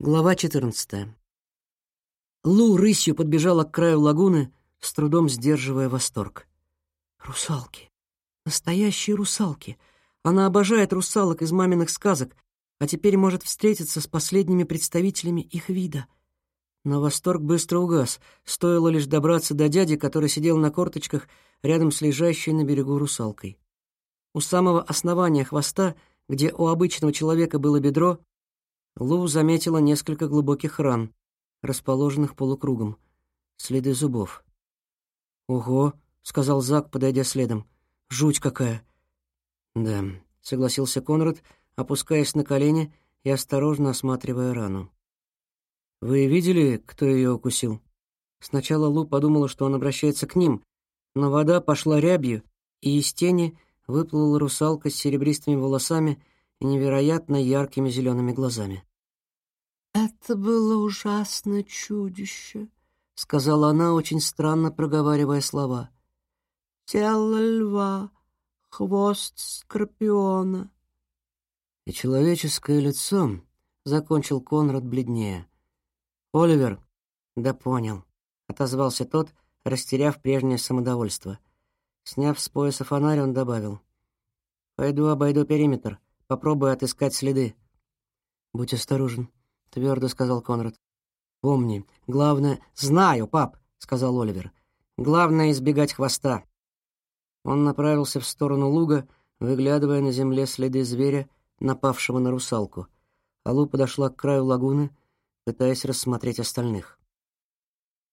Глава 14. Лу рысью подбежала к краю лагуны, с трудом сдерживая восторг. Русалки. Настоящие русалки. Она обожает русалок из маминых сказок, а теперь может встретиться с последними представителями их вида. Но восторг быстро угас, стоило лишь добраться до дяди, который сидел на корточках рядом с лежащей на берегу русалкой. У самого основания хвоста, где у обычного человека было бедро, Лу заметила несколько глубоких ран, расположенных полукругом, следы зубов. «Ого!» — сказал Зак, подойдя следом. «Жуть какая!» «Да», — согласился Конрад, опускаясь на колени и осторожно осматривая рану. «Вы видели, кто ее укусил?» Сначала Лу подумала, что он обращается к ним, но вода пошла рябью, и из тени выплыла русалка с серебристыми волосами и невероятно яркими зелеными глазами. «Это было ужасное чудище», — сказала она, очень странно проговаривая слова. «Тело льва, хвост скорпиона». «И человеческое лицо», — закончил Конрад бледнее. «Оливер?» «Да понял», — отозвался тот, растеряв прежнее самодовольство. Сняв с пояса фонарь, он добавил. «Пойду обойду периметр, попробую отыскать следы». «Будь осторожен», — твердо сказал Конрад. «Помни, главное...» «Знаю, пап», — сказал Оливер. «Главное — избегать хвоста». Он направился в сторону луга, выглядывая на земле следы зверя, напавшего на русалку. Алу подошла к краю лагуны, пытаясь рассмотреть остальных.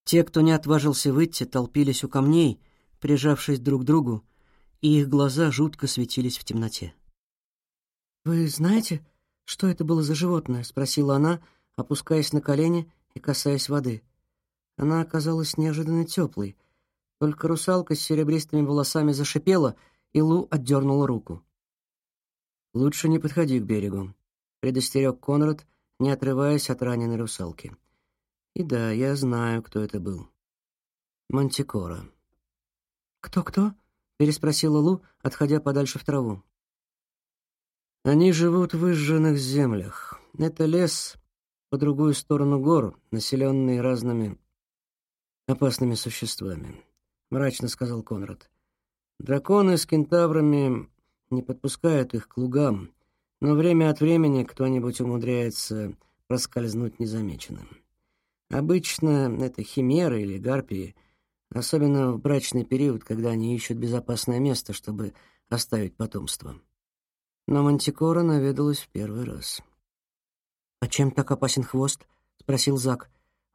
Те, кто не отважился выйти, толпились у камней, прижавшись друг к другу, и их глаза жутко светились в темноте. «Вы знаете, «Что это было за животное?» — спросила она, опускаясь на колени и касаясь воды. Она оказалась неожиданно теплой. Только русалка с серебристыми волосами зашипела, и Лу отдернула руку. «Лучше не подходи к берегу», — предостерег Конрад, не отрываясь от раненой русалки. «И да, я знаю, кто это был. Мантикора». «Кто-кто?» — переспросила Лу, отходя подальше в траву. Они живут в выжженных землях. Это лес по другую сторону гор, населенный разными опасными существами, мрачно сказал Конрад. Драконы с кентаврами не подпускают их к лугам, но время от времени кто-нибудь умудряется проскользнуть незамеченным. Обычно это химеры или гарпии, особенно в брачный период, когда они ищут безопасное место, чтобы оставить потомство но Мантикора наведалась в первый раз. «А чем так опасен хвост?» — спросил Зак.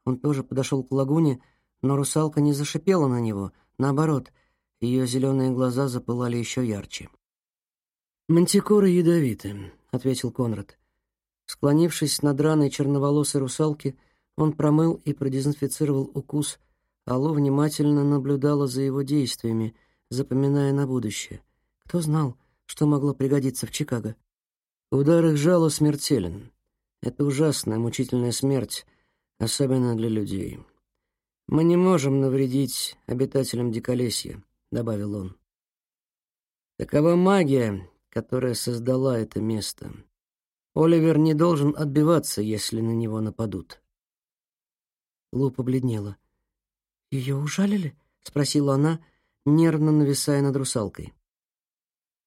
Он тоже подошел к лагуне, но русалка не зашипела на него. Наоборот, ее зеленые глаза запылали еще ярче. «Мантикоры ядовиты», — ответил Конрад. Склонившись над раной черноволосой русалки, он промыл и продезинфицировал укус, а Ло внимательно наблюдала за его действиями, запоминая на будущее. Кто знал, что могло пригодиться в Чикаго. Удар их жала смертелен. Это ужасная, мучительная смерть, особенно для людей. Мы не можем навредить обитателям Диколесья, добавил он. Такова магия, которая создала это место. Оливер не должен отбиваться, если на него нападут. Лу побледнела. «Ее ужалили?» — спросила она, нервно нависая над русалкой.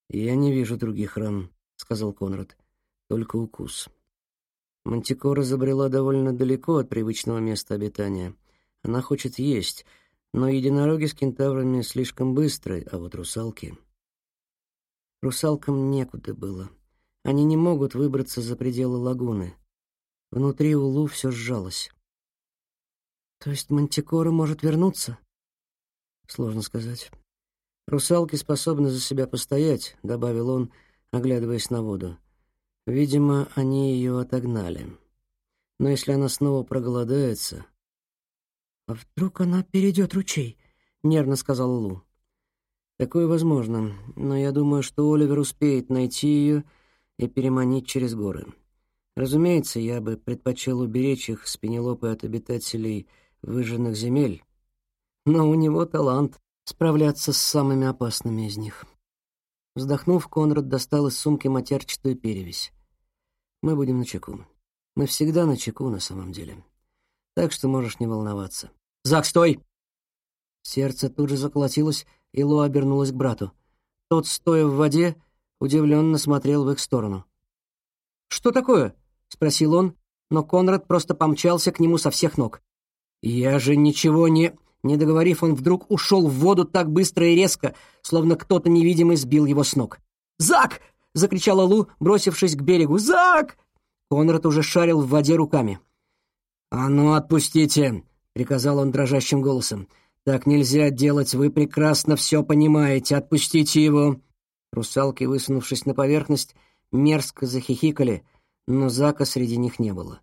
«Я не вижу других ран», — сказал Конрад. «Только укус». Мантикора забрела довольно далеко от привычного места обитания. Она хочет есть, но единороги с кентаврами слишком быстрые, а вот русалки... Русалкам некуда было. Они не могут выбраться за пределы лагуны. Внутри Улу все сжалось. То есть Мантикора может вернуться? Сложно сказать. «Русалки способны за себя постоять», — добавил он, оглядываясь на воду. «Видимо, они ее отогнали. Но если она снова проголодается...» «А вдруг она перейдет ручей?» — нервно сказал Лу. «Такое возможно, но я думаю, что Оливер успеет найти ее и переманить через горы. Разумеется, я бы предпочел уберечь их с Пенелопой от обитателей выжженных земель, но у него талант справляться с самыми опасными из них. Вздохнув, Конрад достал из сумки матерчатую перевязь. Мы будем на чеку. Мы всегда на чеку на самом деле. Так что можешь не волноваться. Зак, стой! Сердце тут же заколотилось, и Лу обернулась к брату. Тот, стоя в воде, удивленно смотрел в их сторону. «Что такое?» — спросил он, но Конрад просто помчался к нему со всех ног. «Я же ничего не...» Не договорив, он вдруг ушел в воду так быстро и резко, словно кто-то невидимый сбил его с ног. «Зак!» — закричала Лу, бросившись к берегу. «Зак!» Конрад уже шарил в воде руками. «А ну, отпустите!» — приказал он дрожащим голосом. «Так нельзя делать, вы прекрасно все понимаете. Отпустите его!» Русалки, высунувшись на поверхность, мерзко захихикали, но Зака среди них не было.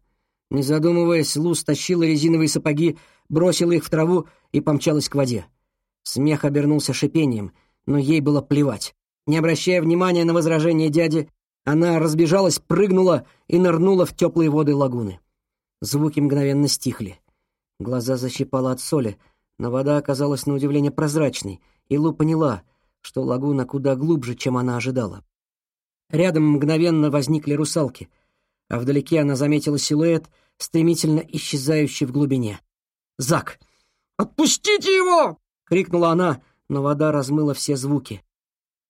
Не задумываясь, Лу стащила резиновые сапоги, бросила их в траву и помчалась к воде. Смех обернулся шипением, но ей было плевать. Не обращая внимания на возражения дяди, она разбежалась, прыгнула и нырнула в теплые воды лагуны. Звуки мгновенно стихли. Глаза защипало от соли, но вода оказалась на удивление прозрачной, и Лу поняла, что лагуна куда глубже, чем она ожидала. Рядом мгновенно возникли русалки — а вдалеке она заметила силуэт, стремительно исчезающий в глубине. «Зак! Отпустите его!» — крикнула она, но вода размыла все звуки.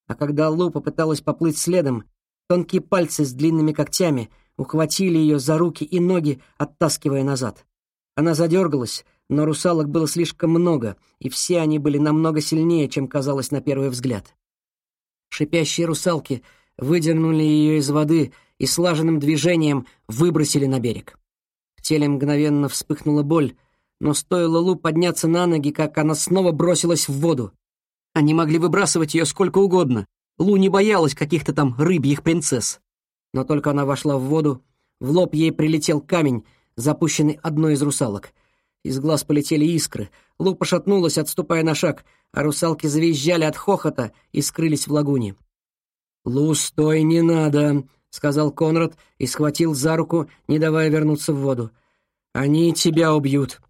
А когда Лу попыталась поплыть следом, тонкие пальцы с длинными когтями ухватили ее за руки и ноги, оттаскивая назад. Она задергалась, но русалок было слишком много, и все они были намного сильнее, чем казалось на первый взгляд. Шипящие русалки выдернули ее из воды и слаженным движением выбросили на берег. В теле мгновенно вспыхнула боль, но стоило Лу подняться на ноги, как она снова бросилась в воду. Они могли выбрасывать ее сколько угодно. Лу не боялась каких-то там рыбьих принцесс. Но только она вошла в воду, в лоб ей прилетел камень, запущенный одной из русалок. Из глаз полетели искры. Лу пошатнулась, отступая на шаг, а русалки завизжали от хохота и скрылись в лагуне. «Лу, стой, не надо!» — сказал Конрад и схватил за руку, не давая вернуться в воду. «Они тебя убьют».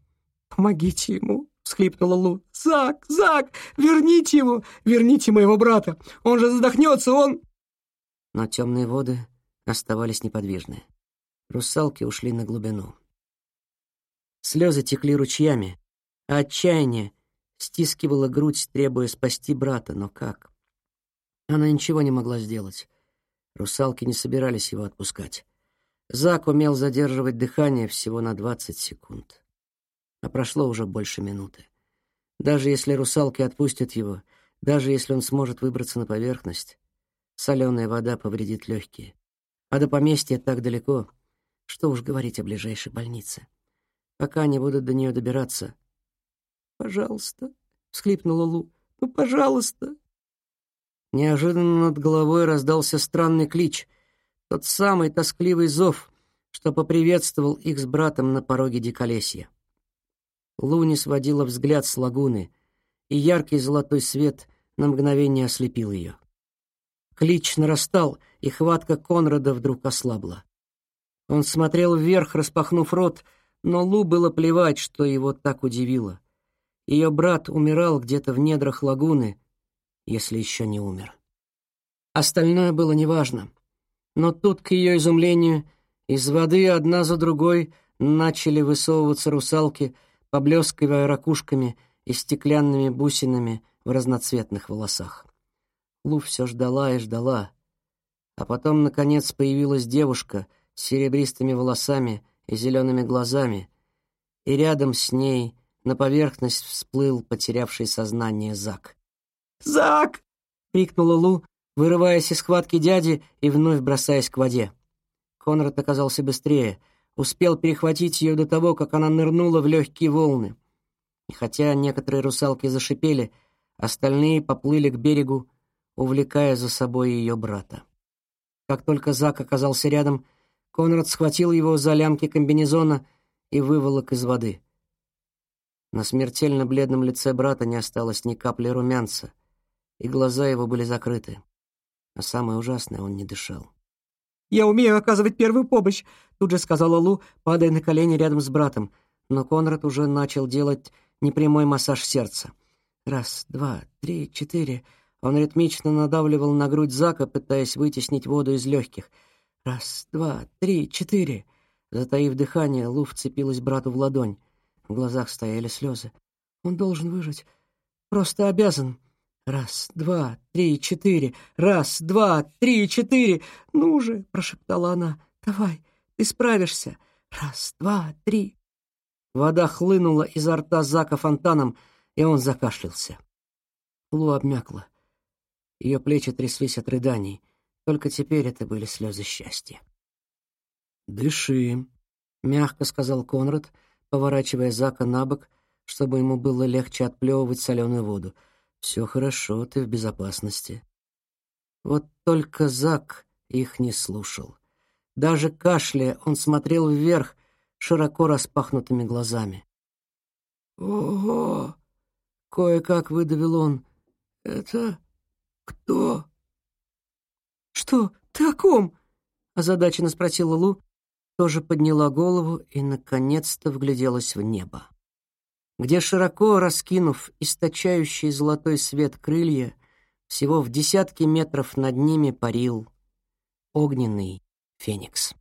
«Помогите ему», — всхлипнула Лу. «Зак, Зак, верните его! Верните моего брата! Он же задохнется, он...» Но темные воды оставались неподвижны. Русалки ушли на глубину. Слезы текли ручьями, а отчаяние стискивало грудь, требуя спасти брата, но как? Она ничего не могла сделать. Русалки не собирались его отпускать. Зак умел задерживать дыхание всего на 20 секунд. А прошло уже больше минуты. Даже если русалки отпустят его, даже если он сможет выбраться на поверхность, соленая вода повредит легкие. А до поместья так далеко, что уж говорить о ближайшей больнице. Пока они будут до нее добираться... «Пожалуйста», — всхлипнула Лу, — «ну, пожалуйста». Неожиданно над головой раздался странный клич, тот самый тоскливый зов, что поприветствовал их с братом на пороге диколесья. Луни сводила взгляд с лагуны, и яркий золотой свет на мгновение ослепил ее. Клич нарастал, и хватка Конрада вдруг ослабла. Он смотрел вверх, распахнув рот, но Лу было плевать, что его так удивило. Ее брат умирал где-то в недрах лагуны, если еще не умер. Остальное было неважно. Но тут, к ее изумлению, из воды одна за другой начали высовываться русалки, поблескивая ракушками и стеклянными бусинами в разноцветных волосах. Лу все ждала и ждала. А потом, наконец, появилась девушка с серебристыми волосами и зелеными глазами, и рядом с ней на поверхность всплыл потерявший сознание Зак. «Зак!» — крикнула Лу, вырываясь из схватки дяди и вновь бросаясь к воде. Конрад оказался быстрее, успел перехватить ее до того, как она нырнула в легкие волны. И хотя некоторые русалки зашипели, остальные поплыли к берегу, увлекая за собой ее брата. Как только Зак оказался рядом, Конрад схватил его за лямки комбинезона и выволок из воды. На смертельно бледном лице брата не осталось ни капли румянца, и глаза его были закрыты. А самое ужасное, он не дышал. «Я умею оказывать первую помощь», — тут же сказала Лу, падая на колени рядом с братом. Но Конрад уже начал делать непрямой массаж сердца. Раз, два, три, четыре. Он ритмично надавливал на грудь Зака, пытаясь вытеснить воду из легких. Раз, два, три, четыре. Затаив дыхание, Лу вцепилась брату в ладонь. В глазах стояли слезы. «Он должен выжить. Просто обязан. Раз, два, три, четыре. Раз, два, три, четыре. Ну же!» — прошептала она. «Давай, ты справишься. Раз, два, три». Вода хлынула изо рта Зака фонтаном, и он закашлялся. Лу обмякла. Ее плечи тряслись от рыданий. Только теперь это были слезы счастья. «Дыши», — мягко сказал Конрад, поворачивая Зака на бок, чтобы ему было легче отплевывать соленую воду. «Все хорошо, ты в безопасности». Вот только Зак их не слушал. Даже кашляя, он смотрел вверх широко распахнутыми глазами. «Ого!» — кое-как выдавил он. «Это кто?» «Что? Ты о ком?» — озадаченно спросила Лу, тоже подняла голову и, наконец-то, вгляделась в небо, где, широко раскинув источающий золотой свет крылья, всего в десятки метров над ними парил огненный феникс.